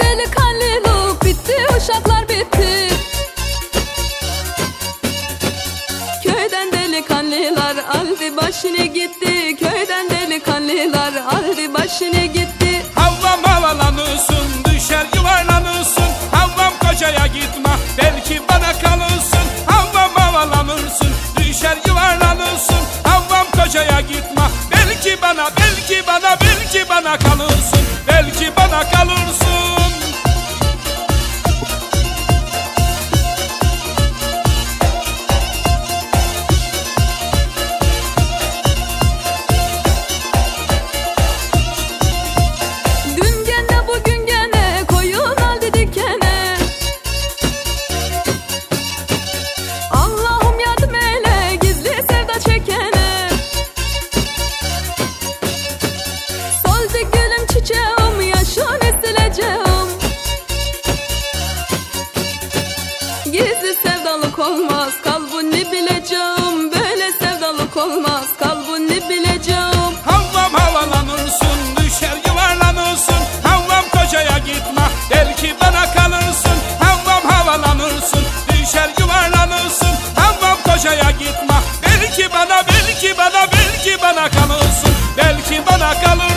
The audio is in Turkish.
delikanlı look bitti uşaklar bitti. Köyden delikanlılar aldı başını gitti. Köyden delikanlılar aldı başını gitti. Havvam havalanırsın düşer yuvarlanırsın. Havvam kocaya gitme belki bana kalırsın. Havvam havalanırsın düşer yuvarlanırsın. Havvam kocaya gitme belki bana belki bana belki bana kalırsın. Belki bana kalır olmaz. Kalbini bileceğim Böyle sevdalık olmaz. Kalbini bileceğim. Havvam havalanırsın düşer yuvarlanırsın. Havvam kocaya gitme belki bana kalırsın. Havvam havalanırsın düşer yuvarlanırsın. Havvam kocaya gitme belki bana belki bana belki bana kalırsın. Belki bana kalırsın